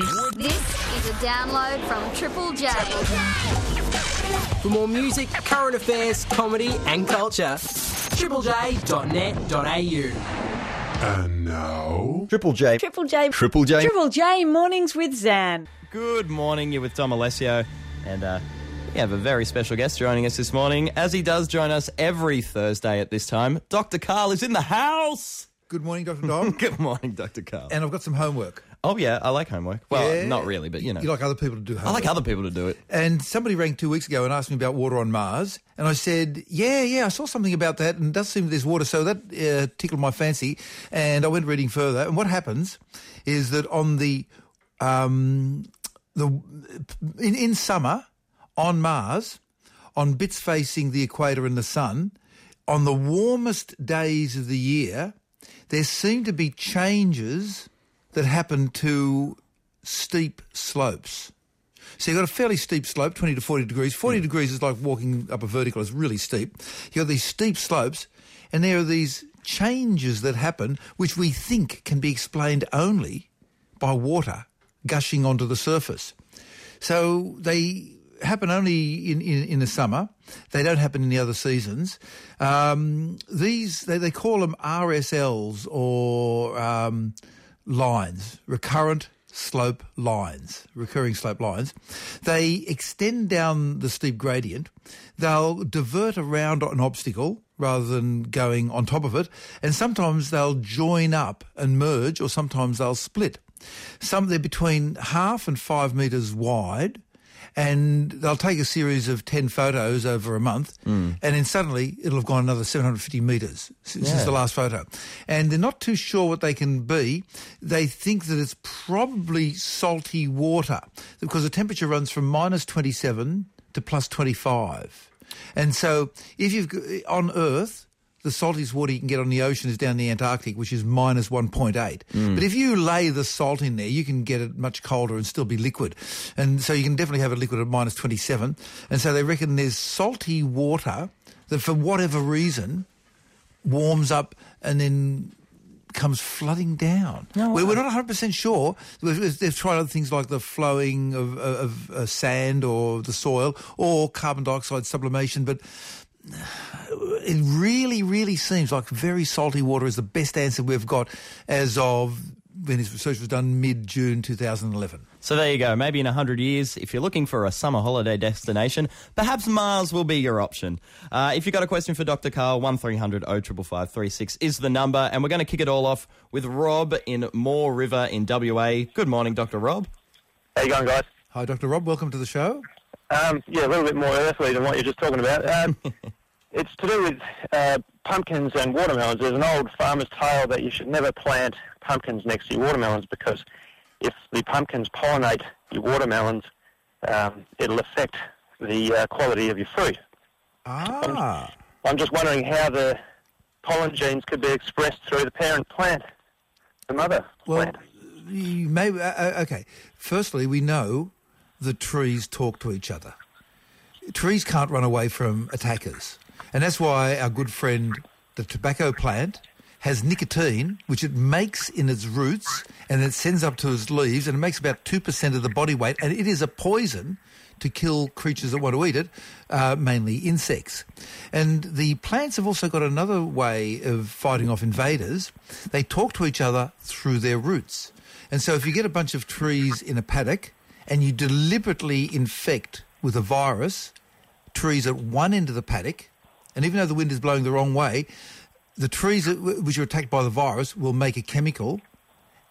This is a download from Triple J. For more music, current affairs, comedy, and culture, triplej.net.au. And now, Triple J. Triple J. Triple J. Triple J mornings with Zan. Good morning, you're with Dom Alessio, and uh, we have a very special guest joining us this morning, as he does join us every Thursday at this time. Dr. Karl is in the house. Good morning, Dr. Dom. Good morning, Dr. Karl. and I've got some homework. Oh, yeah, I like homework. Well, Yeah. not really, but you know. You like other people to do homework. I like other people to do it. And somebody rang two weeks ago and asked me about water on Mars. And I said, yeah, yeah, I saw something about that and it does seem there's water. So that uh, tickled my fancy. And I went reading further. And what happens is that on the, um, the in, in summer, on Mars, on bits facing the equator and the sun, on the warmest days of the year, there seem to be changes that happen to steep slopes. So you've got a fairly steep slope, 20 to 40 degrees. 40 degrees is like walking up a vertical. It's really steep. You've got these steep slopes, and there are these changes that happen which we think can be explained only by water gushing onto the surface. So they happen only in, in, in the summer. They don't happen in the other seasons. Um, these, they, they call them RSLs or um, lines, recurrent slope lines, recurring slope lines. They extend down the steep gradient. They'll divert around an obstacle rather than going on top of it. And sometimes they'll join up and merge or sometimes they'll split. Some they're between half and five metres wide and they'll take a series of 10 photos over a month, hmm. and then suddenly it'll have gone another 750 metres since, since the last photo. And they're not too sure what they can be. They think that it's probably salty water, because the temperature runs from minus 27 to plus 25. And so if you've on Earth, the saltiest water you can get on the ocean is down the Antarctic, which is minus 1.8. Mm. But if you lay the salt in there, you can get it much colder and still be liquid. And so you can definitely have it liquid at minus 27. And so they reckon there's salty water that for whatever reason warms up and then comes flooding down. We're, we're not 100% sure. We've- They've tried other things like the flowing of, of, of sand or the soil or carbon dioxide sublimation, but it really, really seems like very salty water is the best answer we've got as of when his research was done mid-June 2011. So there you go. Maybe in 100 years, if you're looking for a summer holiday destination, perhaps Mars will be your option. Uh, if you've got a question for Dr. Karl, 1300 055536 is the number. And we're going to kick it all off with Rob in Moore River in WA. Good morning, Dr. Rob. How you going, guys? Hi, Dr. Rob. Welcome to the show. Um, yeah, a little bit more earthly than what you're just talking about. Um, it's to do with uh, pumpkins and watermelons. There's an old farmer's tale that you should never plant pumpkins next to your watermelons because if the pumpkins pollinate your watermelons, um, it'll affect the uh, quality of your fruit. Ah. I'm just wondering how the pollen genes could be expressed through the parent plant, the mother Well, plant. you may, uh, uh, okay. Firstly, we know the trees talk to each other. Trees can't run away from attackers. And that's why our good friend, the tobacco plant, has nicotine, which it makes in its roots, and it sends up to its leaves, and it makes about 2% of the body weight, and it is a poison to kill creatures that want to eat it, uh, mainly insects. And the plants have also got another way of fighting off invaders. They talk to each other through their roots. And so if you get a bunch of trees in a paddock and you deliberately infect with a virus trees at one end of the paddock, and even though the wind is blowing the wrong way, the trees which are attacked by the virus will make a chemical,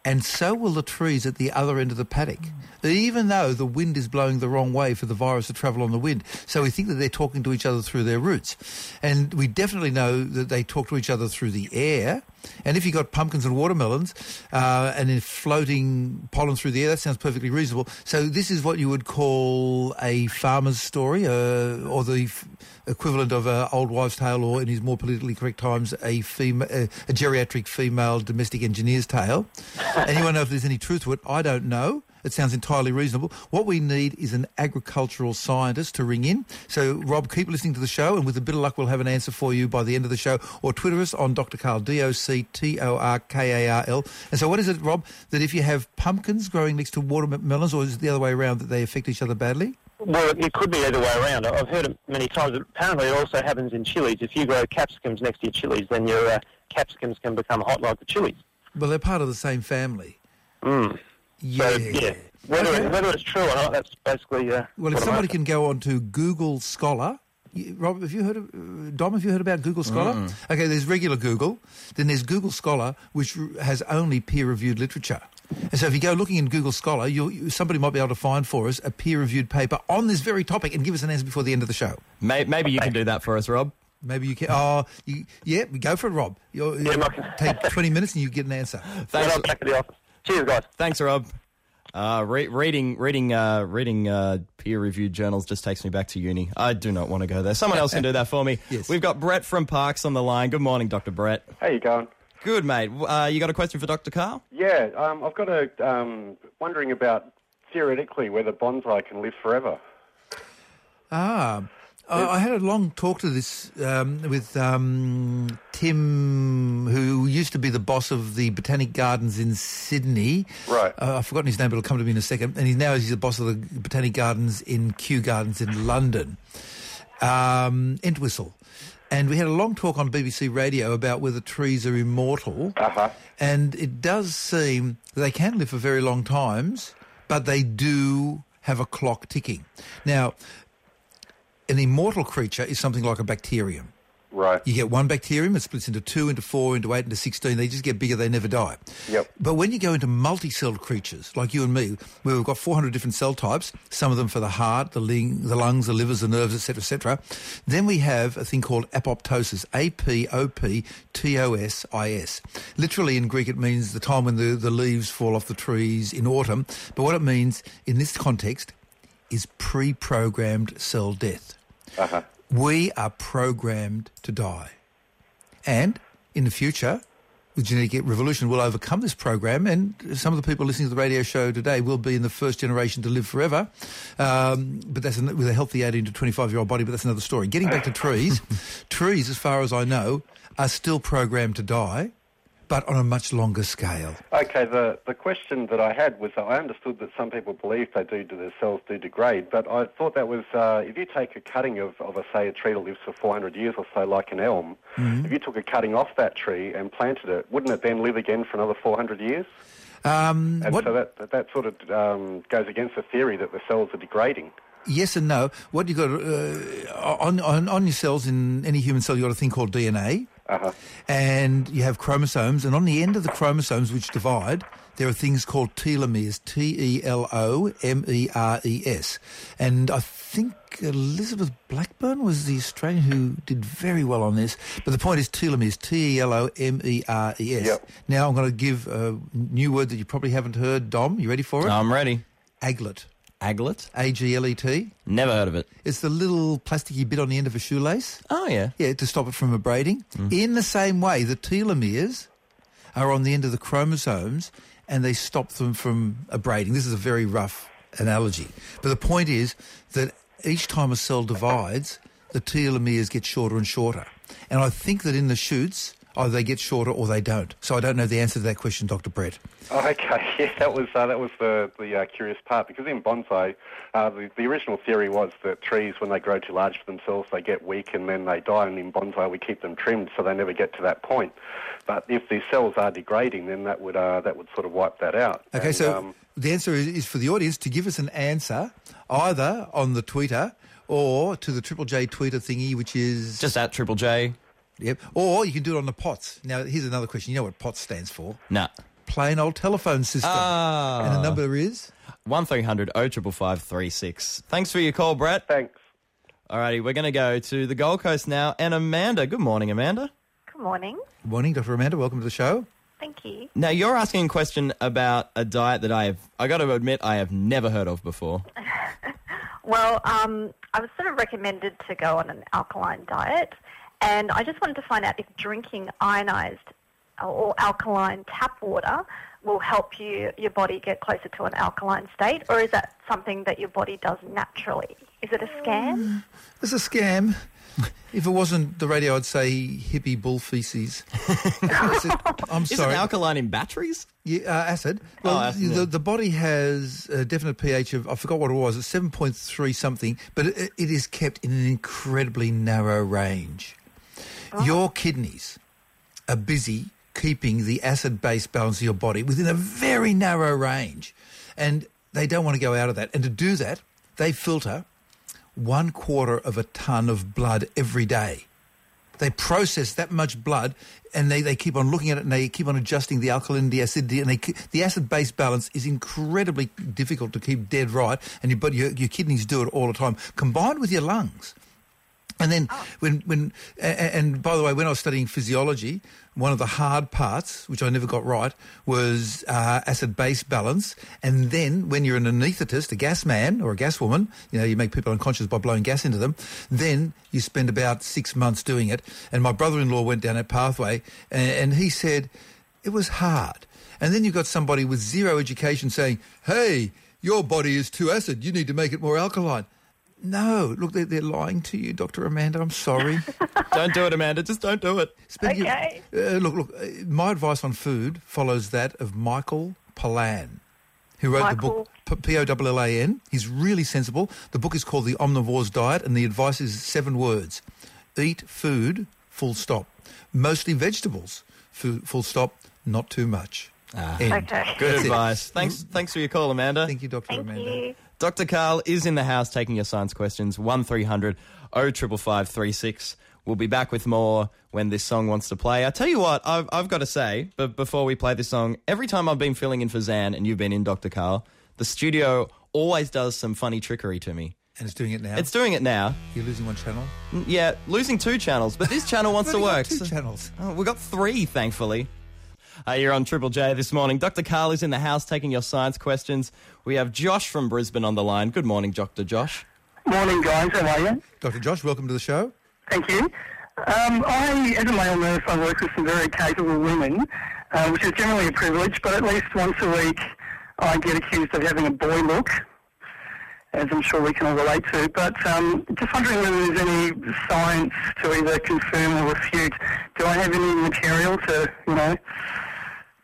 and so will the trees at the other end of the paddock, even though the wind is blowing the wrong way for the virus to travel on the wind. So we think that they're talking to each other through their roots. And we definitely know that they talk to each other through the air. And if you've got pumpkins and watermelons uh, and then floating pollen through the air, that sounds perfectly reasonable. So this is what you would call a farmer's story uh, or the f- equivalent of an old wives' tale or, in his more politically correct times, a, fema- a, a geriatric female domestic engineer's tale. Anyone know if there's any truth to it? I don't know. It sounds entirely reasonable. What we need is an agricultural scientist to ring in. So, Rob, keep listening to the show, and with a bit of luck, we'll have an answer for you by the end of the show. Or Twitter us on Dr. Karl, D-O-C-T-O-R-K-A-R-L. And so what is it, Rob, that if you have pumpkins growing next to watermelons, or is it the other way around, that they affect each other badly? Well, it could be either way around. I've heard it many times. Apparently, it also happens in chilies. If you grow capsicums next to your chilies, then your uh, capsicums can become hot like the chilies. Well, they're part of the same family. Mm. Yeah. So, yeah. Whether, Okay. it, whether it's true or not, that's basically. Uh, Well, if somebody can go on to Google Scholar, you- Rob, have you heard of uh, Dom? Have you heard about Google Scholar? Okay, there's regular Google, then there's Google Scholar, which has only peer-reviewed literature. And so, if you go looking in Google Scholar, you'll, you, somebody might be able to find for us a peer-reviewed paper on this very topic and give us an answer before the end of the show. May- Maybe you can do that for us, Rob. Maybe you can. Oh, you, yeah, go for it, Rob. You're, Yeah, you Mark. take 20 minutes and you get an answer. Thanks, I'm back at the office. Cheers, guys. thanks, Rob. Uh, re- reading, reading, uh, reading uh, peer-reviewed journals just takes me back to uni. I do not want to go there. Someone else can do that for me. Yes. We've got Brett from Parkes on the line. Good morning, Dr. Brett. How you going? Good, mate. Uh, you got a question for Dr. Karl? Yeah, um, I've got a um, wondering about theoretically whether bonsai can live forever. Ah, I I had a long talk to this um, with um, Tim, who used to be the boss of the Botanic Gardens in Sydney. Right. Uh, I've forgotten his name, but it'll come to me in a second. And he's now he's the boss of the Botanic Gardens in Kew Gardens in London. Um, Entwisle. And we had a long talk on BBC Radio about whether trees are immortal. Uh-huh. And it does seem that they can live for very long times, but they do have a clock ticking. Now, an immortal creature is something like a bacterium. Right. You get one bacterium, it splits into two, into four, into eight, into 16. They just get bigger, they never die. Yep. But when you go into multi-celled creatures, like you and me, where we've got 400 different cell types, some of them for the heart, the, ling- the lungs, the livers, the nerves, etc., etc., then we have a thing called apoptosis, A-P-O-P-T-O-S-I-S. Literally in Greek it means the time when the, the leaves fall off the trees in autumn. But what it means in this context is pre-programmed cell death. Uh-huh. We are programmed to die. And in the future, the genetic revolution will overcome this program, and some of the people listening to the radio show today will be in the first generation to live forever. Um, but that's an, with a healthy 18 to 25 year old body, but that's another story. Getting back to trees, trees, as far as I know, are still programmed to die, but on a much longer scale. Okay, the, the question that I had was I understood that some people believe they do, the cells do degrade, but I thought that was uh, if you take a cutting of, of a, say, a tree that lives for 400 years or so, like an elm, if you took a cutting off that tree and planted it, wouldn't it then live again for another 400 years? Um, And what, so that, that, that sort of um, goes against the theory that the cells are degrading. Yes and no. What you got uh, on, on on your cells in any human cell, you got a thing called DNA, Uh-huh. and you have chromosomes, and on the end of the chromosomes which divide, there are things called telomeres. T E L O M E R E S, and I think Elizabeth Blackburn was the Australian who did very well on this. But the point is telomeres. T E L O M E R E S. Yep. Now I'm going to give a new word that you probably haven't heard. Dom, you ready for it? I'm ready. Aglet. Aglet? A G L E T. Never heard of it. It's the little plasticky bit on the end of a shoelace. Oh, yeah. Yeah, to stop it from abrading. Mm-hmm. In the same way, the telomeres are on the end of the chromosomes and they stop them from abrading. This is a very rough analogy. But the point is that each time a cell divides, the telomeres get shorter and shorter. And I think that in the shoots, either they get shorter or they don't. So I don't know the answer to that question, Dr. Brett. Oh, okay, yeah, that was uh, that was the the uh, curious part because in bonsai, uh, the the original theory was that trees, when they grow too large for themselves, they get weak and then they die. And in bonsai, we keep them trimmed so they never get to that point. But if the cells are degrading, then that would uh, that would sort of wipe that out. Okay, And, so um, the answer is, is for the audience to give us an answer either on the Twitter or to the Triple J Twitter thingy, which is Just at Triple J. Yep. Or you can do it on the POTS. Now, here's another question. You know what POTS stands for? Nah. Plain old telephone system. Ah. And the number is? 1300 055536. Thanks for your call, Brett. thanks. Alrighty, we're going to go to the Gold Coast now. And Amanda. Good morning, Amanda. Good morning. Good morning, Dr. Amanda. Welcome to the show. Thank you. Now, you're asking a question about a diet that I have, I got to admit, I have never heard of before. Well, um, I was sort of recommended to go on an alkaline diet, and I just wanted to find out if drinking ionized or alkaline tap water will help you your body get closer to an alkaline state, or is that something that your body does naturally? Is it a scam? It's a scam. If it wasn't the radio, I'd say hippie bull feces. I'm Is sorry. it alkaline in batteries? Yeah, uh, acid. Well, Oh, acid, the, yeah. the body has a definite pH of, I forgot what it was, it's 7.3 something, but it, it is kept in an incredibly narrow range. Uh-huh. Your kidneys are busy keeping the acid-base balance of your body within a very narrow range. And they don't want to go out of that. And to do that, they filter one quarter of a ton of blood every day. They process that much blood and they, they keep on looking at it and they keep on adjusting the alkalinity, acidity, and they, the acid-base balance is incredibly difficult to keep dead right, and you, but your, your kidneys do it all the time, combined with your lungs. And then when when a- and by the way, when I was studying physiology, one of the hard parts, which I never got right, was uh, acid base balance. And then when you're an anaesthetist, a gas man or a gas woman, you know, you make people unconscious by blowing gas into them. Then you spend about six months doing it. And my brother-in-law went down that pathway, and, and he said it was hard. And then you've got somebody with zero education saying, "Hey, your body is too acid. You need to make it more alkaline." No, look, they're, they're lying to you, Dr. Amanda. I'm sorry. Don't do it, Amanda. Just don't do it. Spend your- Okay. uh, look, look, uh, my advice on food follows that of Michael Pollan, who wrote the book P- P-O-L-L-A-N. He's really sensible. The book is called The Omnivore's Diet, and the advice is seven words. Eat food, full stop. Mostly vegetables, fu- full stop, not too much. End. Okay. Good That's it. advice. Thanks, thanks for your call, Amanda. Thank you, Dr. Thank Amanda. you. Dr. Karl is in the house taking your science questions. One 055536 We'll be back with more when this song wants to play. I tell you what, I've, I've got to say, but before we play this song, every time I've been filling in for Zan and you've been in, Dr. Karl, the studio always does some funny trickery to me. And it's doing it now. It's doing it now. You're losing one channel. Yeah, losing two channels, but this channel wants to work. two so- channels. Oh, we've got three, thankfully. Uh, you're on Triple J this morning. Dr. Karl is in the house taking your science questions. We have Josh from Brisbane on the line. Good morning, Dr. Josh. Morning, guys. How are you? Dr. Josh, welcome to the show. Thank you. Um, I, as a male nurse, I work with some very capable women, uh, which is generally a privilege, but at least once a week I get accused of having a boy look, as I'm sure we can all relate to. But um, just wondering whether there's any science to either confirm or refute. Do I have any material to, you know,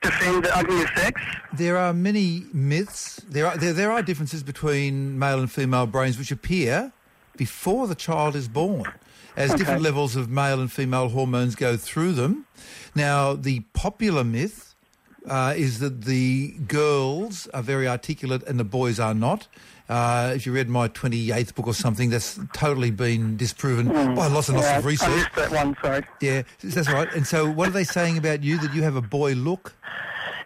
defend the ugly sex? There are many myths. There are there, there are differences between male and female brains which appear before the child is born, as different levels of male and female hormones go through them. Now, the popular myth uh, is that the girls are very articulate and the boys are not. Uh, if you read my 28th book or something, that's totally been disproven by lots and lots Yeah, of I research. missed that one, sorry. Yeah, that's right. And so, what are they saying about you? That you have a boy look?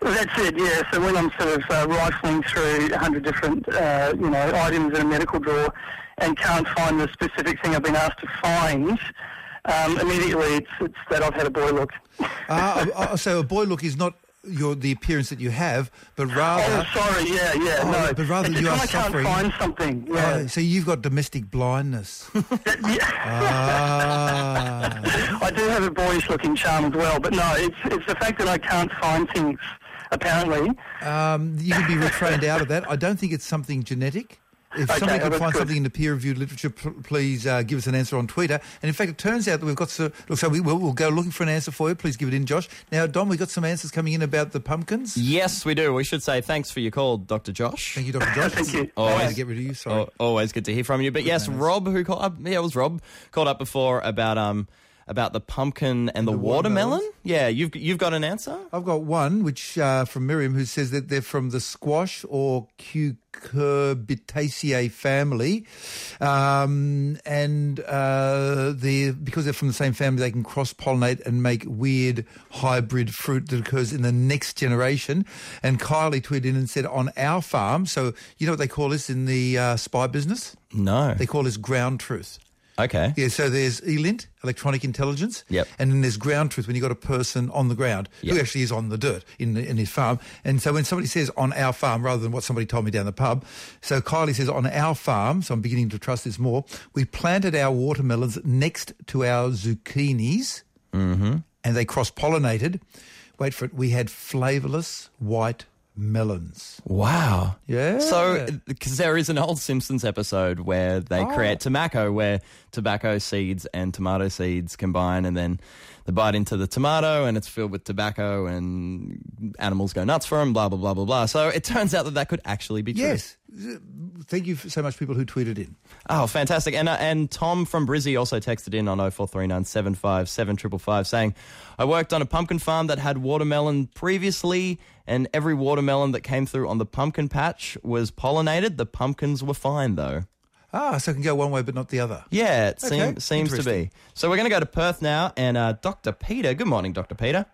Well, that's it, yeah. So when I'm sort of uh, rifling through a hundred different, uh, you know, items in a medical drawer and can't find the specific thing I've been asked to find, um, immediately it's, it's that I've had a boy look. Uh, so, a boy look is not your the appearance that you have, but rather. Oh, sorry, yeah, yeah, Oh, no. but rather you are I suffering- can't find something, yeah. Oh, so you've got domestic blindness. yeah. ah. I do have a boyish-looking charm as well, but no, it's it's the fact that I can't find things. Apparently, Um, you can be retrained out of that. I don't think it's something genetic. If Okay, somebody oh, could that's find good. something in the peer-reviewed literature, please uh, give us an answer on Twitter. And in fact, it turns out that we've got so, look, so we will we'll go looking for an answer for you. Please give it in, Josh. Now, Dom, we've got some answers coming in about the pumpkins. Yes, we do. We should say thanks for your call, Dr. Josh. Thank you, Dr. Josh. Thank you. Oh, Always. to get rid of you. Sorry. Al- Always good to hear from you. But yes, Rob, who called up, yeah, it was Rob, called up before about um about the pumpkin and the, the watermelon. watermelons? Yeah, you've you've got an answer. I've got one, which uh, from Miriam, who says that they're from the squash or cucurbitaceae family, um, and uh, they because they're from the same family, they can cross pollinate and make weird hybrid fruit that occurs in the next generation. And Kylie tweeted in and said, "On our farm, so you know what they call this in the uh, spy business? No. They call this ground truth." Okay. Yeah, so there's ELINT, electronic intelligence. Yep. And then there's ground truth when you've got a person on the ground Yep. who actually is on the dirt in, in his farm. And so when somebody says on our farm rather than what somebody told me down the pub, so Kylie says on our farm, so I'm beginning to trust this more, we planted our watermelons next to our zucchinis Mm-hmm. and they cross pollinated. wait for it, we had flavourless white melons. Wow. Yeah. So, because there is an old Simpsons episode where they Oh. create tobacco, where tobacco seeds and tomato seeds combine, and then they bite into the tomato, and it's filled with tobacco, and animals go nuts for them. Blah blah blah blah blah. So it turns out that that could actually be true. Yes. Thank you so much, people who tweeted in. Oh, fantastic. And uh, and Tom from Brizzy also texted in on 0439 757 saying, I worked on a pumpkin farm that had watermelon previously, and every watermelon that came through on the pumpkin patch was pollinated. The pumpkins were fine, though. Ah, so it can go one way but not the other. Yeah, it Okay, seem, seems to be. So we're going to go to Perth now, and uh, Dr. Peter. Good morning, Dr. Peter.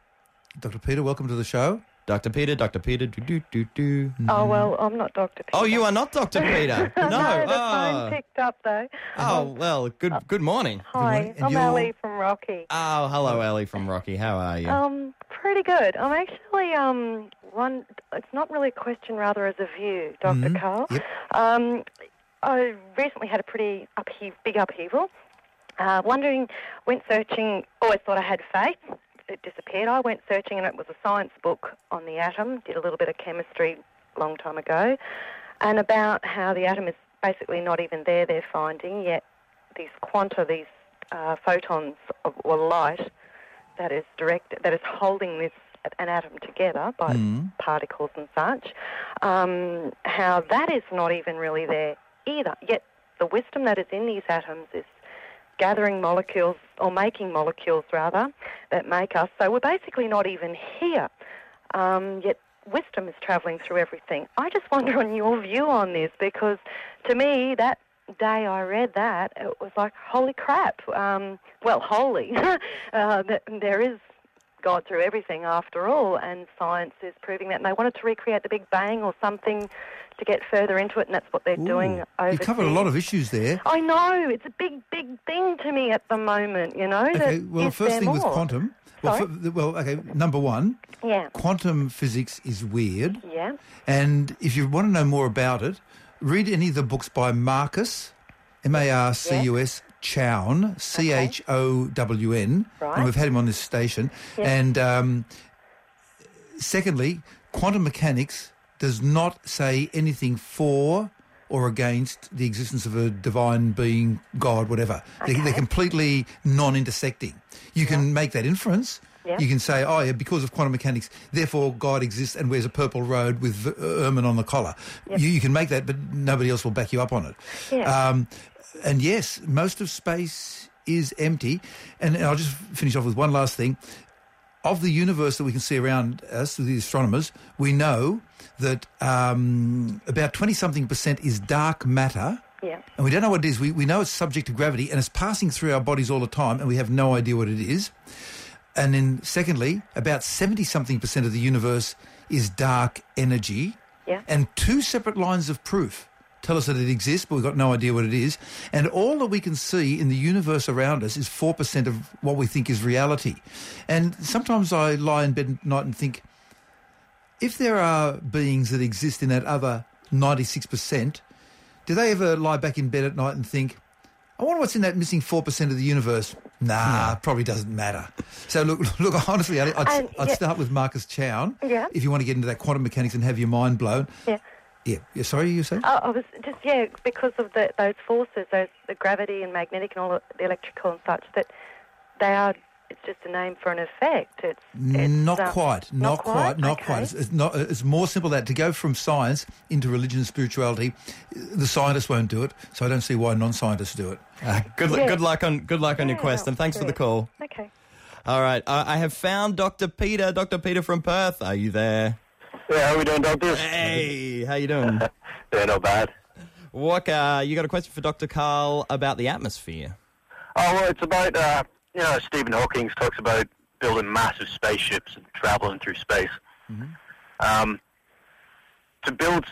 Dr. Peter, welcome to the show. Dr. Peter, Dr. Peter, do do do do. Oh, well, I'm not Dr. Peter. Oh, you are not Dr. Peter. No. no, the oh. phone picked up, though. oh, well, good good morning. Hi, morning. I'm you're- Ellie from Rocky. Oh, hello, Ellie from Rocky. How are you? Um, pretty good. I'm actually um one. It's not really a question, rather as a view, doctor Karl. Yep. Um, I recently had a pretty upheav- big upheaval. Uh, wondering, went searching. Always thought I had faith. It disappeared. I went searching, and it was a science book on the atom. Did a little bit of chemistry a long time ago, and about how the atom is basically not even there. They're finding yet these quanta, these uh, photons of, or light that is direct that is holding this an atom together by particles and such. Um, how that is not even really there either. Yet the wisdom that is in these atoms is gathering molecules or making molecules rather that make us. So we're basically not even here. Um, yet wisdom is travelling through everything. I just wonder on your view on this because to me that day I read that it was like holy crap. Um, well, holy. uh, there is God through everything after all, and science is proving that. And they wanted to recreate the Big Bang or something to get further into it, and that's what they're doing Ooh, over you covered a lot of issues there. I know it's a big, big thing to me at the moment. You know. Okay, that well, first thing with quantum. Well, Sorry? f- well, okay, number one, Yeah. quantum physics is weird. Yeah. And if you want to know more about it, read any of the books by Marcus, M-A-R-C-U-S, Chown, C-H-O-W-N. Right. And we've had him on this station. Yeah. And um, secondly, quantum mechanics does not say anything for or against the existence of a divine being, God, whatever. They, they're completely non-intersecting. You can make that inference. Yeah. You can say, oh, yeah, because of quantum mechanics, therefore God exists and wears a purple robe with ermine on the collar. You, you can make that, but nobody else will back you up on it. Yeah. Um, and yes, most of space is empty. And I'll just finish off with one last thing. Of the universe that we can see around us, the astronomers, we know that um, about 20-something percent is dark matter. Yeah. And we don't know what it is. We, we know it's subject to gravity and it's passing through our bodies all the time and we have no idea what it is. And then secondly, about 70-something percent of the universe is dark energy. Yeah. And two separate lines of proof tell us that it exists, but we've got no idea what it is. And all that we can see in the universe around us is 4% of what we think is reality. And sometimes I lie in bed at night and think, if there are beings that exist in that other 96%, do they ever lie back in bed at night and think, I wonder what's in that missing 4% of the universe? Nah, probably doesn't matter. So look, look. honestly, I'd, I'd, And, I'd start with Marcus Chown. Yeah. If you want to get into that quantum mechanics and have your mind blown. Yeah. Yeah. yeah sorry, you say? I oh, I was just yeah because of the, those forces, those the gravity and magnetic and all the, the electrical and such that they are. It's just a name for an effect. It's, it's not uh, quite, not, quite, not quite. It's, it's not. It's more simple than that. To go from science into religion and spirituality, the scientists won't do it. So I don't see why non-scientists do it. Uh, good, lu- Yeah. good luck on good luck on your quest, and thanks for the call. Okay. All right, uh, I have found Dr. Peter. Dr. Peter from Perth. Are you there? Yeah, how are we doing, doctors? Hey, how you doing? Yeah, not bad. what? Uh, you got a question for Dr. Karl about the atmosphere? Oh, well, it's about, uh, you know, Stephen Hawking talks about building massive spaceships and traveling through space. Um, to build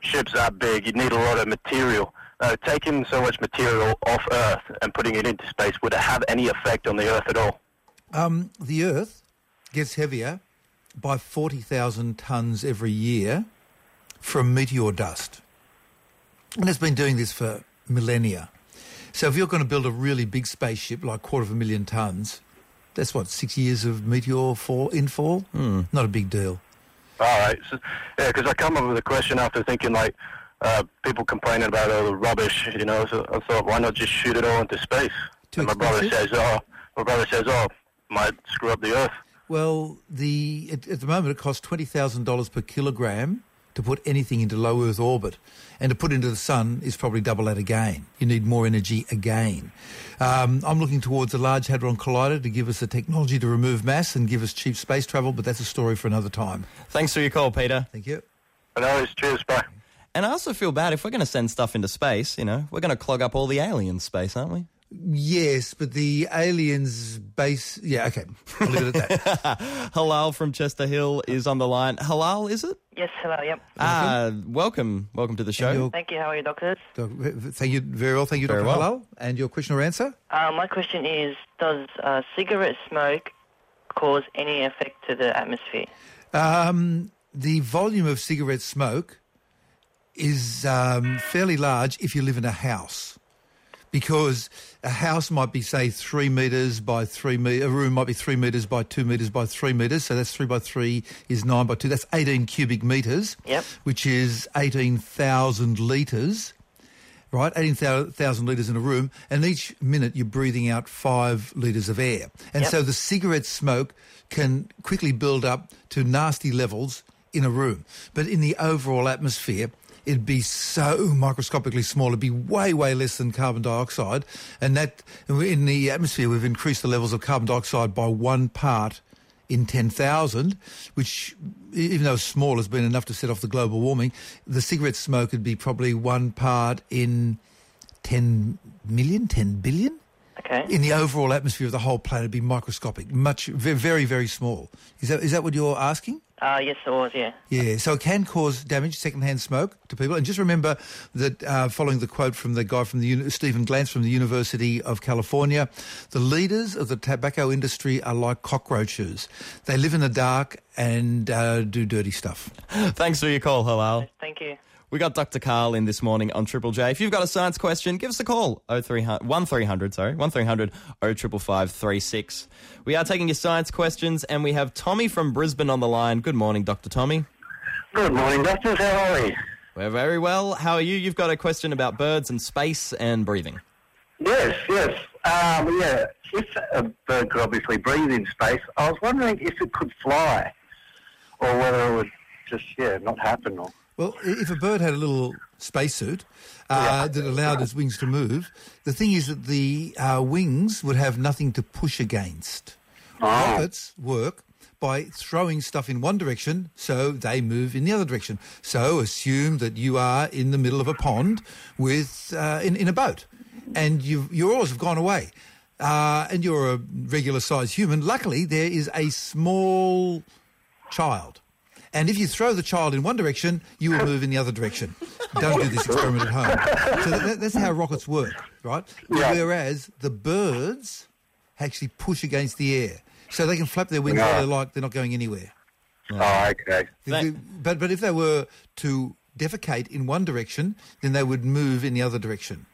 ships that big, you'd need a lot of material. Uh, taking so much material off Earth and putting it into space, would it have any effect on the Earth at all? Um, the Earth gets heavier by 40,000 tonnes every year from meteor dust. And it's been doing this for millennia. So if you're going to build a really big spaceship, like quarter of a million tonnes, That's what six years of meteor fall infall. Hmm. Not a big deal. All right. So, yeah, because I come up with a question after thinking like uh, people complaining about all the rubbish, you know. So I thought, why not just shoot it all into space? Too and my brother says, oh, my brother says, oh, might screw up the Earth. Well, the at, at the moment it costs twenty thousand dollars per kilogram to put anything into low Earth orbit, and to put into the sun is probably double that again. You need more energy again. Um, I'm looking towards a Large Hadron Collider to give us the technology to remove mass and give us cheap space travel, but that's a story for another time. Thanks for your call, Peter. Thank you. And always cheers, bye. And I also feel bad if we're going to send stuff into space, you know, we're going to clog up all the alien space, aren't we? Yes, but the aliens base. Yeah, okay. I'll leave it at that. Halal from Chester Hill is on the line. Halal, is it? Yes, hello, yep. Ah, welcome. Welcome to the show. your- Thank you, how are you, doctors? Doc- Thank you very well. Thank you, Very Dr. well. Halal. And your question or answer? Uh, my question is, does uh, cigarette smoke cause any effect to the atmosphere? Um, the volume of cigarette smoke is um, fairly large if you live in a house. Because a house might be, say, three metres by three metres, a room might be three metres by two metres by three metres, so that's three by three is nine by two. That's 18 cubic metres, Yep. which is 18,000 litres, right? 18,000 litres in a room, and each minute you're breathing out five litres of air. And Yep. so the cigarette smoke can quickly build up to nasty levels in a room. But in the overall atmosphere, it'd be so microscopically small. It'd be way, way less than carbon dioxide. And that in the atmosphere, we've increased the levels of carbon dioxide by one part in 10,000, which, even though small, has been enough to set off the global warming. The cigarette smoke would be probably one part in 10 million, 10 billion? Okay. In the overall atmosphere of the whole planet, it'd be microscopic, much, very, very small. Is that is that what you're asking? Uh, yes, it was, yeah. Yeah, so it can cause damage, secondhand smoke to people. And just remember that uh, following the quote from the guy from the Stephen Glantz from the University of California, the leaders of the tobacco industry are like cockroaches. They live in the dark and uh, do dirty stuff. Thanks for your call, Halal. Thank you. We got Dr. Karl in this morning on Triple J. If you've got a science question, give us a call. 0300, 1300, sorry, 1300 055536. We are taking your science questions and we have Tommy from Brisbane on the line. Good morning, Dr. Tommy. Good morning, doctors. How are we? We're very well. How are you? You've got a question about birds and space and breathing. Yes, yes. Um, yeah, if a bird could obviously breathe in space, I was wondering if it could fly or whether it would just, yeah, not happen. Or Well, if a bird had a little spacesuit uh, that allowed its wings to move, the thing is that the uh, wings would have nothing to push against. Rockets work by throwing stuff in one direction, so they move in the other direction. So assume that you are in the middle of a pond with uh, in, in a boat, and you your oars have gone away. Uh, and you're a regular sized human. Luckily, there is a small child. And if you throw the child in one direction, you will move in the other direction. Don't do this experiment at home. So that, that's how rockets work, right? Yeah. Whereas the birds actually push against the air. So they can flap their wings Yeah. all they like, they're not going anywhere. Oh, okay. But, but if they were to defecate in one direction, then they would move in the other direction.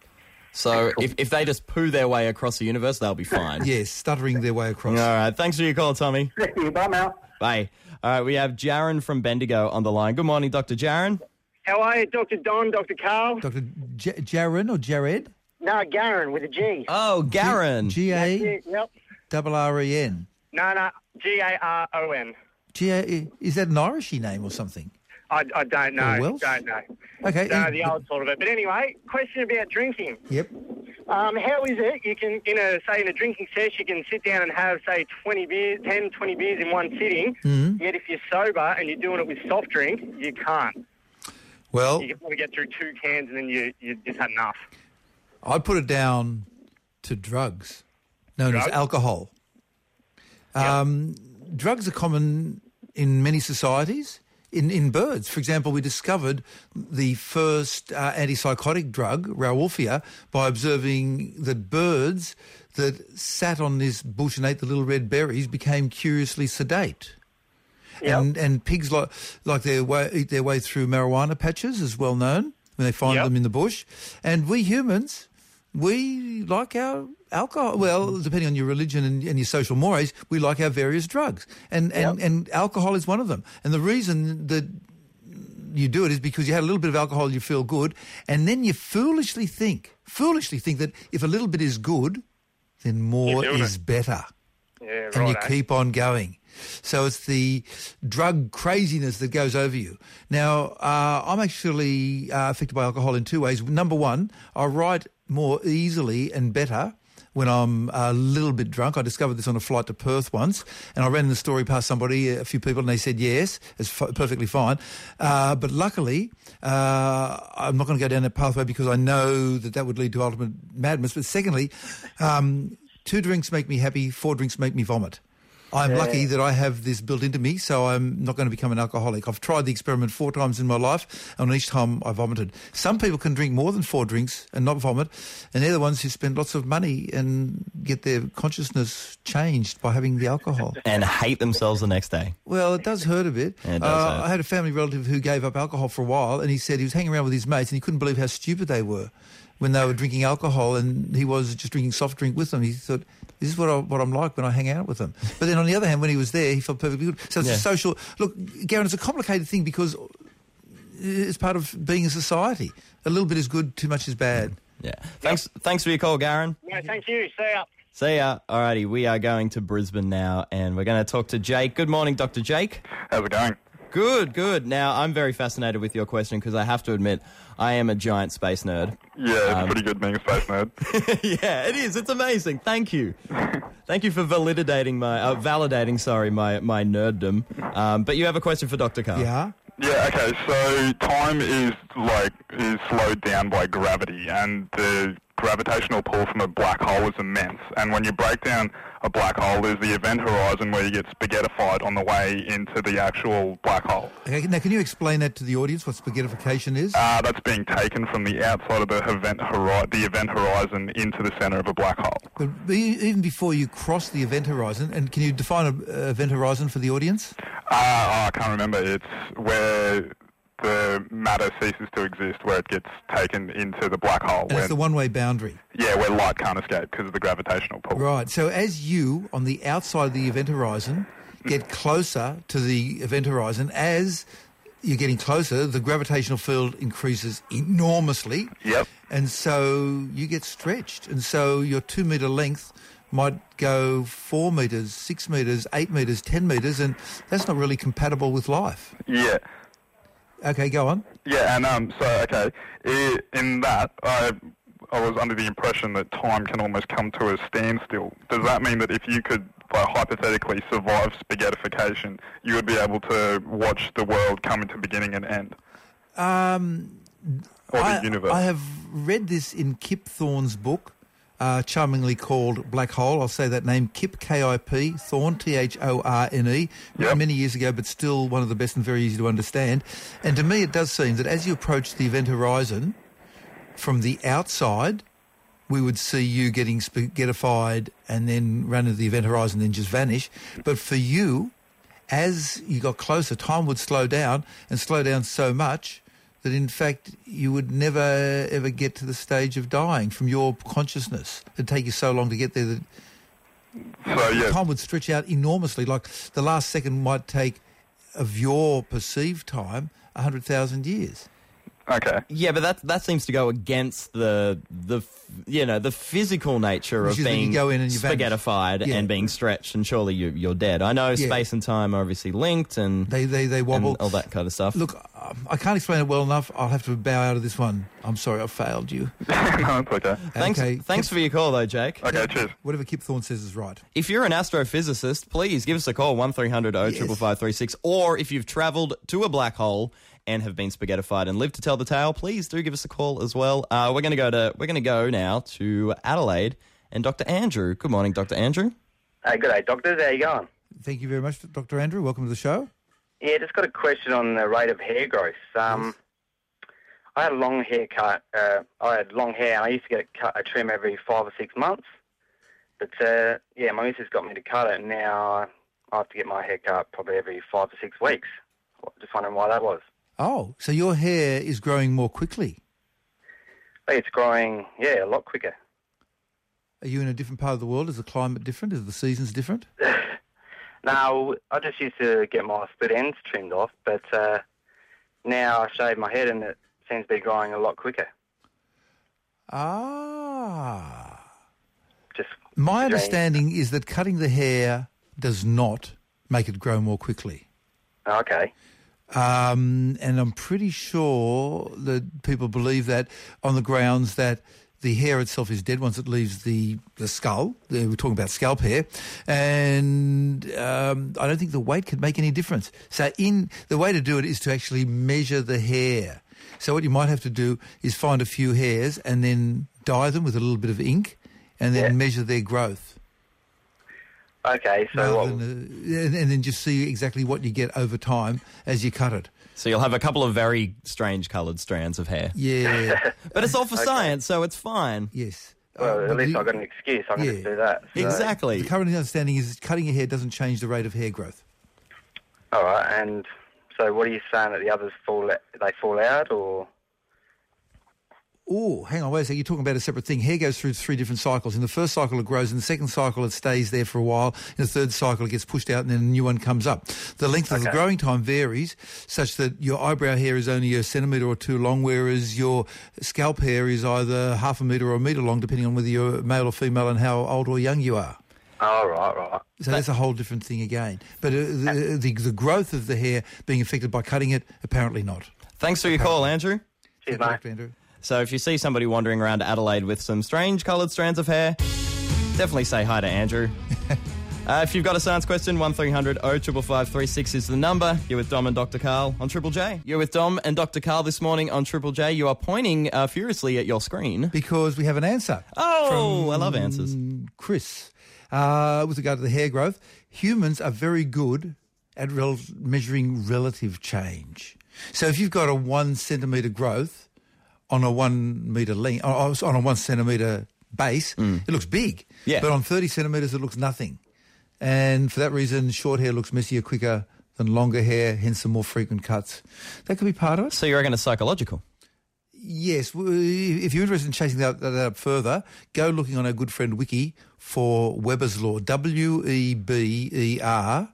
So if, if they just poo their way across the universe, they'll be fine. Yes, stuttering their way across. All right. Thanks for your call, Tommy. Thank you. Bye now. Bye. All right. We have Jaron from Bendigo on the line. Good morning, Dr. Jaron. How are you, Dr. Dom, Dr. Karl? Dr. J- Jaron or Jared? No, Garen with a G. Oh, Garen. G A Yep. double R E N. No, no, G A R O N. G A is that an Irishy name or something? I, I don't know. Welsh? Don't know. Okay. No, the old sort of it. But anyway, question about drinking. Yep. Um, how is it you can, in a say in a drinking session, you can sit down and have say 20 beers, 10, 20 beers in one sitting. Mhm. Yet if you're sober and you're doing it with soft drink, you can't. Well, You can probably get through two cans and then you you just had enough. I'd put it down to drugs, known as Drugs? alcohol. Um, Drugs are common in many societies. In, in birds, for example, we discovered the first uh, antipsychotic drug, Rauwolfia, by observing that birds that sat on this bush and ate the little red berries became curiously sedate. And and pigs like like their way eat their way through marijuana patches is well known when they find Yep. them in the bush. And we humans, we like our alcohol. Well, depending on your religion and, and your social mores, we like our various drugs, and and, and alcohol is one of them. And the reason that you do it is because you had a little bit of alcohol, you feel good, and then you foolishly think, foolishly think that if a little bit is good, then more is it. better Yeah, and you right. keep on going. So it's the drug craziness that goes over you. Now, uh, I'm actually uh, affected by alcohol in two ways. Number one, I write more easily and better when I'm a little bit drunk. I discovered this on a flight to Perth once, and I ran the story past somebody, a few people, and they said yes, it's perfectly fine. Uh, but luckily, uh, I'm not going to go down that pathway because I know that that would lead to ultimate madness. But secondly, um, two drinks make me happy, four drinks make me vomit. I'm lucky that I have this built into me, so I'm not going to become an alcoholic. I've tried the experiment four times in my life, and each time I vomited. Some people can drink more than four drinks and not vomit, and they're the ones who spend lots of money and get their consciousness changed by having the alcohol. And hate themselves the next day. Well, it does hurt a bit. Yeah, it does Uh, hurt. I had a family relative who gave up alcohol for a while, and he said he was hanging around with his mates, and he couldn't believe how stupid they were when they were drinking alcohol, and he was just drinking soft drink with them. He thought, "This is what, I, what I'm like when I hang out with him. But then on the other hand, when he was there, he felt perfectly good. So it's Yeah. a social look, Garen. It's a complicated thing because it's part of being a society. A little bit is good, too much is bad. Mm. Yeah. Thanks. Thanks for your call, Garen. No, thank you. See ya. See ya. Alrighty, we are going to Brisbane now, and we're going to talk to Jake. Good morning, Dr. Jake. How's we going? Good, good. Now, I'm very fascinated with your question because I have to admit, I am a giant space nerd. Yeah, it's Um, pretty good being a space nerd. yeah, it is. It's amazing. Thank you. Thank you for validating my, uh, validating, sorry, my, my nerddom. Um, but you have a question for Dr. Karl. Yeah. Yeah, okay, so time is like is slowed down by gravity and the gravitational pull from a black hole is immense. And when you break down a black hole, there's the event horizon where you get spaghettified on the way into the actual black hole. Okay, now, can you explain that to the audience? What spaghettification is? Uh, that's being taken from the outside of the event, hori- the event horizon into the center of a black hole. But even before you cross the event horizon, and can you define an event horizon for the audience? Uh, oh, I can't remember. It's where the matter ceases to exist, where it gets taken into the black hole. And it's the one-way boundary. yeah, where light can't escape because of the gravitational pull. Right. So as you, on the outside of the event horizon, get closer to the event horizon, as you're getting closer, the gravitational field increases enormously. Yep. And so you get stretched. And so your two metre length might go four metres, six metres, eight metres, ten metres, and that's not really compatible with life. Yeah. Okay, go on. Yeah, and um, so okay, in that I I was under the impression that time can almost come to a standstill. Does that mean that if you could, like, hypothetically, survive spaghettification, you would be able to watch the world come into beginning and end, Um, or the I, universe? I have read this in Kip Thorne's book, uh, charmingly called Black Hole. I'll say that name, Kip, K-I-P, Thorne, T-H-O-R-N-E, written many years ago, but still one of the best and very easy to understand. And to me, it does seem that as you approach the event horizon, from the outside, we would see you getting spaghettified and then run into the event horizon and then just vanish. But for you, as you got closer, time would slow down and slow down so much that in fact you would never ever get to the stage of dying from your consciousness. It'd take you so long to get there that so yeah, time would stretch out enormously. Like the last second might take of your perceived time a hundred thousand years. Okay. Yeah, but that that seems to go against the the you know the physical nature Which of is that you being go in and you vanish. spaghettified Yeah. and being stretched, and surely you, you're dead. I know Yeah. space and time are obviously linked, and They they they wobble. and all that kind of stuff. Look, um, I can't explain it well enough. I'll have to bow out of this one. I'm sorry, I failed you. no, it's okay. thanks okay, thanks Kip- for your call though, Jake. Okay, cheers. Whatever Kip Thorne says is right. If you're an astrophysicist, please give us a call one 555 Or if you've travelled to a black hole and have been spaghettified and lived to tell the tale, please do give us a call as well. Uh, we're going to go to we're going to go now to Adelaide and Dr. Andrew. Good morning, Dr. Andrew. Hey, good day, doctors. How you going? Thank you very much, Dr. Andrew. Welcome to the show. Yeah, just got a question on the rate of hair growth. Um, I had a long haircut. Uh, I had long hair, and I used to get a, cut, a trim every five or six months. But uh, yeah, my missus got me to cut it, and now I have to get my hair cut probably every five to six weeks. Just wondering why that was. Oh, so your hair is growing more quickly. It's growing, yeah, a lot quicker. Are you in a different part of the world? Is the climate different? Is the seasons different? Now, I just used to get my split ends trimmed off, but uh, now I shave my head and it seems to be growing a lot quicker. Ah. Just My understanding is that cutting the hair does not make it grow more quickly. Okay. Um, and I'm pretty sure that people believe that on the grounds that the hair itself is dead once it leaves the, the skull. We're talking about scalp hair. And um, I don't think the weight could make any difference. So in the way to do it is to actually measure the hair. So what you might have to do is find a few hairs and then dye them with a little bit of ink and then measure their growth. Okay, so rather than, uh, and, and then just see exactly what you get over time as you cut it. So you'll have a couple of very strange coloured strands of hair. Yeah. But it's all for Okay. science, so it's fine. Yes. well, at but least the- I've got an excuse. I'm Yeah. to do that. So- Exactly. The current understanding is cutting your hair doesn't change the rate of hair growth. All right, and so what are you saying that the others fall? They fall out, or Oh, hang on, wait a second. You're talking about a separate thing. Hair goes through three different cycles. In the first cycle, it grows. In the second cycle, it stays there for a while. In the third cycle, it gets pushed out and then a new one comes up. The length of the growing time varies such that your eyebrow hair is only a centimetre or two long, whereas your scalp hair is either half a metre or a metre long, depending on whether you're male or female and how old or young you are. oh, right, right. So that's a whole different thing again. But uh, the, the, the growth of the hair being affected by cutting it, apparently not. Thanks for your call, Andrew. Cheers, Correct, mate. Andrew. So if you see somebody wandering around Adelaide with some strange coloured strands of hair, definitely say hi to Andrew. uh, if you've got a science question, 1300 055536 is the number. You're with Dom and Dr. Karl on Triple J. You're with Dom and Dr. Karl this morning on Triple J. You are pointing uh, furiously at your screen. Because we have an answer. Oh, I love answers. Chris, uh, with regard to the hair growth, humans are very good at rel- measuring relative change. So if you've got a one centimetre growth on a one metre length, on on a one centimetre base, it looks big. Mm. Yeah. But on 30 centimetres, it looks nothing. And for that reason, short hair looks messier quicker than longer hair, hence the more frequent cuts. That could be part of it. So you reckon it's psychological? Yes, if you're interested in chasing that, that up further, go looking on our good friend Wiki for Weber's Law, W E B E R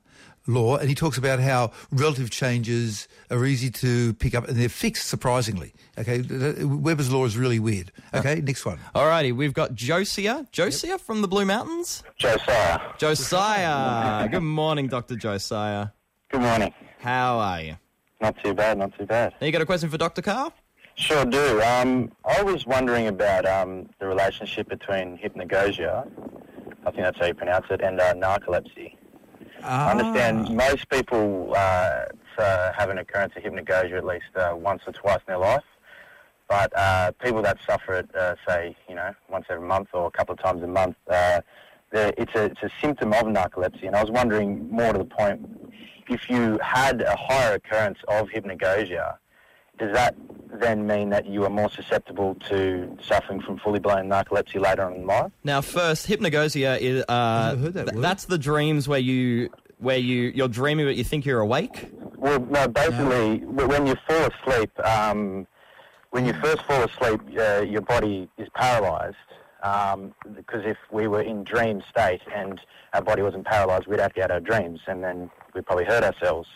law, and he talks about how relative changes are easy to pick up and they're fixed surprisingly. Okay, th- th- Weber's Law is really weird. Okay, next one. All righty, we've got Josia. Josia from the Blue Mountains? Josiah. Josiah. Good morning, Dr. Josiah. Good morning. How are you? Not too bad, not too bad. Now You got a question for Dr. Karl? Sure do. Um, I was wondering about um, the relationship between hypnagogia, I think that's how you pronounce it, and uh, narcolepsy. I understand most people uh, uh, have an occurrence of hypnagogia at least uh, once or twice in their life, but uh, people that suffer it, uh, say, you know, once every month or a couple of times a month, uh, it's, a, it's a symptom of narcolepsy. And I was wondering, more to the point, if you had a higher occurrence of hypnagogia, does that then mean that you are more susceptible to suffering from fully blown narcolepsy later on in life? Now, first, hypnagogia is uh, that th- that's the dreams where you where you you're dreaming but you think you're awake. Well, no, basically, w when you fall asleep, um, when you first fall asleep, uh, your body is paralyzed. Um, because if we were in dream state and our body wasn't paralyzed, we'd have to get our dreams, and then we'd probably hurt ourselves.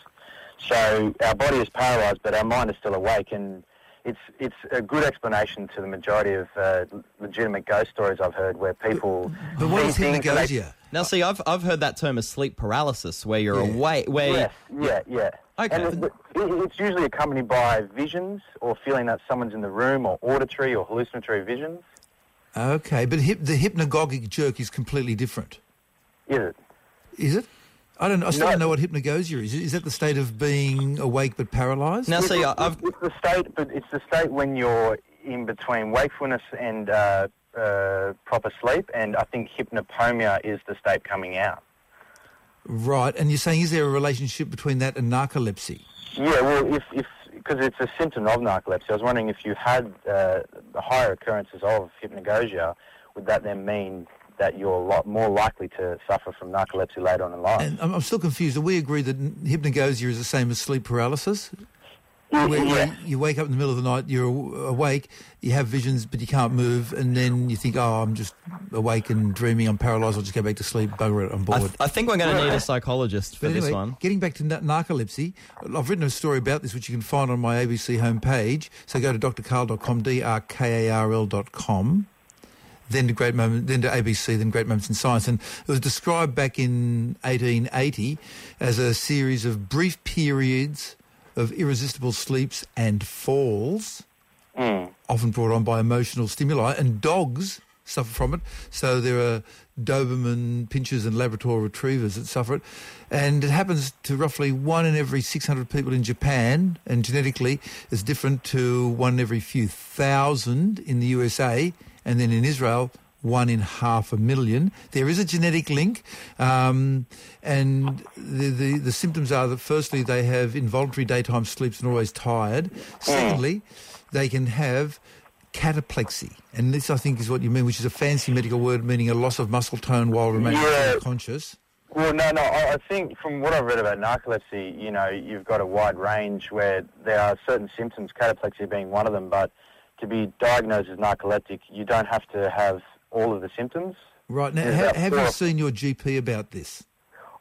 So our body is paralyzed, but our mind is still awake, and it's it's a good explanation to the majority of uh, legitimate ghost stories I've heard, where people. But what see is things and they- hypnagogia? Now, see, I've I've heard that term as sleep paralysis, where you're Yeah. awake, where Yes, yeah, yeah. Okay. And it, it, it's usually accompanied by visions or feeling that someone's in the room or auditory or hallucinatory visions. Okay, but hip, the hypnagogic jerk is completely different. Is it? Is it? I don't. I still No. don't know what hypnagogia is. Is that the state of being awake but paralysed? now see, I- It's, I've it's the state, but it's the state when you're in between wakefulness and uh, uh, proper sleep, and I think hypnopompia is the state coming out. Right, and you're saying is there a relationship between that and narcolepsy? Yeah, well, if if because it's a symptom of narcolepsy, I was wondering if you had uh, the higher occurrences of hypnagogia, would that then mean that you're a lot more likely to suffer from narcolepsy later on in life? And I'm, I'm still confused. Do we agree that n- hypnagogia is the same as sleep paralysis? where, where you wake up in the middle of the night, you're awake, you have visions, but you can't move, and then you think, oh, I'm just awake and dreaming, I'm paralysed, I'll just go back to sleep, bugger it, I'm I, bored. th- I think we're going to need a psychologist for But this one. getting back to na- narcolepsy, I've written a story about this which you can find on my ABC homepage. So go to drkarl.com, D-R-K-A-R-L.com, then to Great Moment, then to ABC, then Great Moments in Science. And it was described back in 1880 as a series of brief periods of irresistible sleeps and falls, hmm. often brought on by emotional stimuli, and dogs suffer from it. So there are Doberman pinschers and Labrador retrievers that suffer it. And it happens to roughly one in every 600 people in Japan, and genetically it's different to one in every few thousand in the USA, and then in Israel, one in half a million. There is a genetic link, um, and the, the, the symptoms are that firstly, they have involuntary daytime sleeps and always tired. Secondly, they can have cataplexy, and this I think is what you mean, which is a fancy medical word meaning a loss of muscle tone while remaining Yeah. conscious. Well, no, no. I, I think from what I've read about narcolepsy, you know, you've got a wide range where there are certain symptoms, cataplexy being one of them. But to be diagnosed as narcoleptic, you don't have to have all of the symptoms. Right now, ha- have you seen your GP about this?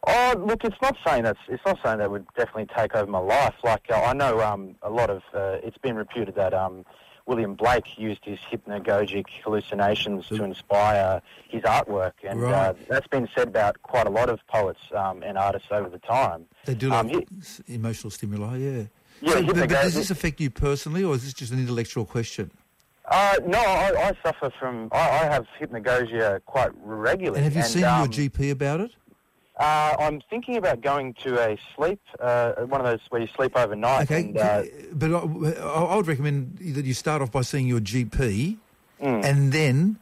Oh, look, it's not saying that's it's not saying that would definitely take over my life. Like uh, I know um, a lot of uh, it's been reputed that um, William Blake used his hypnagogic hallucinations to inspire his artwork, and uh, that's been said about quite a lot of poets um, and artists over the time. They do Um, like he- emotional stimuli, yeah. Yeah, So, does this affect you personally, or is this just an intellectual question? Uh, no, I, I suffer from. I, I have hypnagogia quite regularly. And have you seen um, your GP about it? Uh, I'm thinking about going to a sleep, uh, one of those where you sleep overnight. Okay, and, uh, but I, I would recommend that you start off by seeing your GP, Mm. and then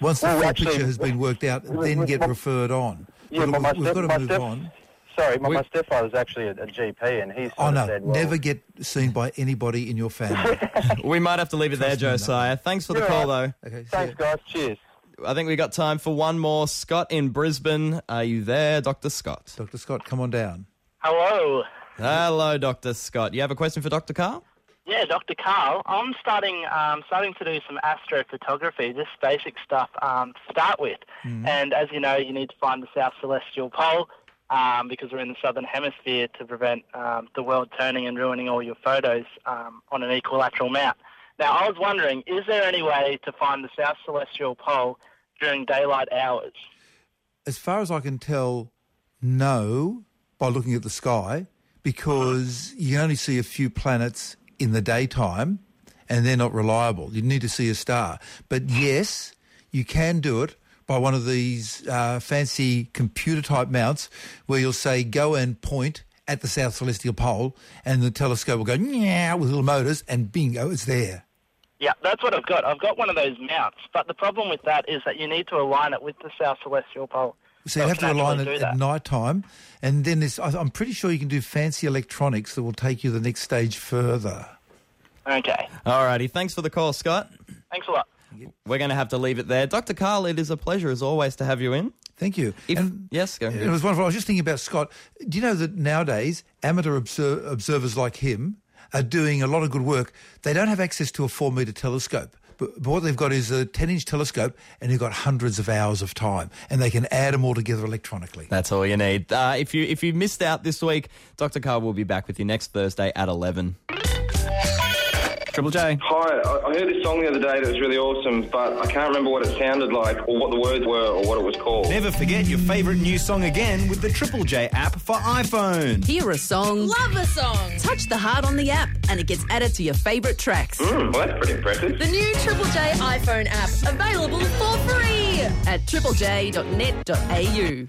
once the Well, full actually, picture has been worked out, then get referred on. yeah, but my, we've got to move on. Sorry, my, We- my stepfather's actually a, a GP, and he sort Oh no! said, well, Never get seen by anybody in your family. We might have to leave it there, Trust me on that Josiah. Thanks for the You're call, right. though. okay, Thanks, guys. Cheers. I think we got time for one more. Scott in Brisbane. Are you there, Dr. Scott? Dr. Scott, come on down. Hello. Hello, Dr. Scott. You have a question for Dr. Karl? Yeah, Dr. Karl. I'm starting um, starting to do some astrophotography, just basic stuff um, to start with. And as you know, you need to find the South Celestial Pole um, because we're in the southern hemisphere to prevent um, the world turning and ruining all your photos um, on an equilateral mount. Now, I was wondering, is there any way to find the South Celestial Pole during daylight hours? As far as I can tell, no, by looking at the sky, because you only see a few planets in the daytime, and they're not reliable. You need to see a star. But yes, you can do it by one of these uh, fancy computer type mounts where you'll say go and point at the South Celestial Pole, and the telescope will go yeah with little motors, and bingo, it's there. Yeah, that's what I've got. I've got one of those mounts, but the problem with that is that you need to align it with the South Celestial Pole. So you have to align it at that. night time, and then there's, I- I'm pretty sure you can do fancy electronics that will take you the next stage further. Okay. All righty. Thanks for the call, Scott. Thanks a lot. We're going to have to leave it there. Dr. Karl, it is a pleasure, as always, to have you in. Thank you. If, and yes, go it was wonderful. I was just thinking about Scott. Do you know that nowadays amateur obser- observers like him are doing a lot of good work? They don't have access to a four metre telescope. But, but what they've got is a 10 inch telescope and they've got hundreds of hours of time and they can add them all together electronically. That's all you need. Uh, if you if you missed out this week, Dr. Karl will be back with you next Thursday at 11. Triple J. Hi, I I heard this song the other day that was really awesome, but I can't remember what it sounded like, or what the words were, or what it was called. Never forget your favourite new song again with the Triple J app for iPhone. Hear a song. Love a song. Touch the heart on the app and it gets added to your favourite tracks. Mm, well, that's pretty impressive. The new Triple J iPhone app, available for free at triplej.net.au.